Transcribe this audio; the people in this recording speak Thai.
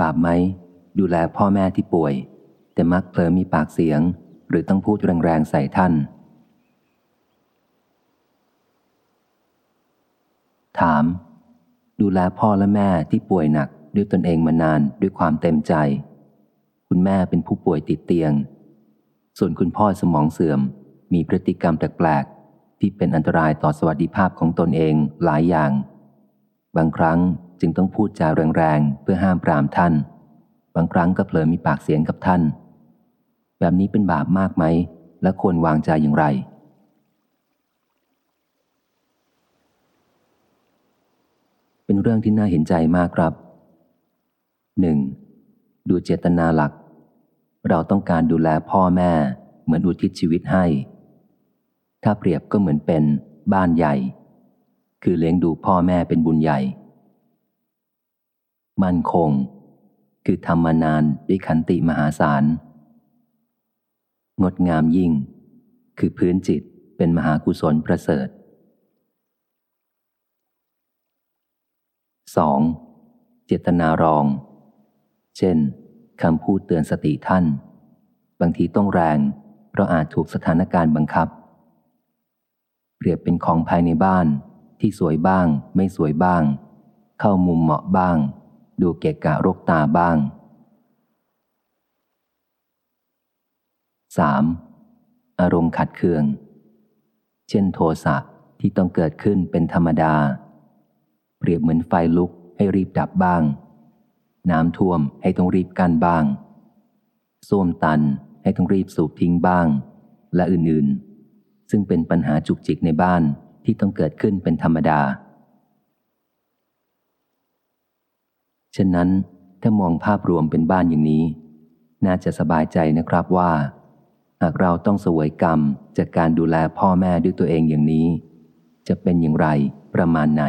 บาปไหม ดูแลพ่อแม่ที่ป่วย แต่มักเผลอมีปากเสียง หรือต้องพูดแรงๆใส่ท่าน ถาม ดูแลพ่อและแม่ที่ป่วยหนักด้วยตนเองมานานด้วยความเต็มใจ คุณแม่เป็นผู้ป่วยติดเตียง ส่วนคุณพ่อสมองเสื่อม มีพฤติกรรมแปลกๆที่เป็นอันตรายต่อสวัสดิภาพของตนเองหลายอย่าง บางครั้ง จึงต้องพูดจาแรงๆ เพื่อห้ามปรามท่าน บางครั้งก็เผลอมีปากเสียงกับท่าน แบบนี้เป็นบาปมากไหม และควรวางใจอย่างไร เป็นเรื่องที่น่าเห็นใจมากครับหนึ่งดูเจตนาหลัก เราต้องการดูแลพ่อแม่ เหมือนอุทิศชีวิตให้ ถ้าเปรียบก็เหมือนเป็นบ้านใหญ่ คือเลี้ยงดูพ่อแม่เป็นบุญใหญ่ มั่นคง คือทำมานานด้วยขันติมหาศาล งดงามยิ่ง คือพื้นจิตเป็นมหากุศลประเสริฐ 2. เจตนารอง เช่นคำพูดเตือนสติท่าน บางทีต้องแรง เพราะอาจถูกสถานการณ์บังคับ เปรียบเป็นของภายในบ้านที่สวยบ้าง ไม่สวยบ้าง เข้ามุมเหมาะบ้าง ดูเกะกะรกตาบ้าง 3. อารมณ์ขัดเคือง เช่นโทสะที่ต้องเกิดขึ้นเป็นธรรมดา เปรียบเหมือนไฟลุกให้รีบดับบ้าง น้ำท่วมให้ต้องรีบกันบ้างส้วมตันให้ต้องรีบสูบทิ้งบ้าง และอื่นๆ ซึ่งเป็นปัญหาจุกจิกในบ้านที่ต้องเกิดขึ้นเป็นธรรมดา ฉะนั้นถ้ามองภาพรวมเป็นบ้านอย่างนี้ น่าจะสบายใจนะครับว่า หากเราต้องสวยกรรมจากการดูแลพ่อแม่ด้วยตัวเองอย่างนี้ จะเป็นอย่างไรประมาณไหน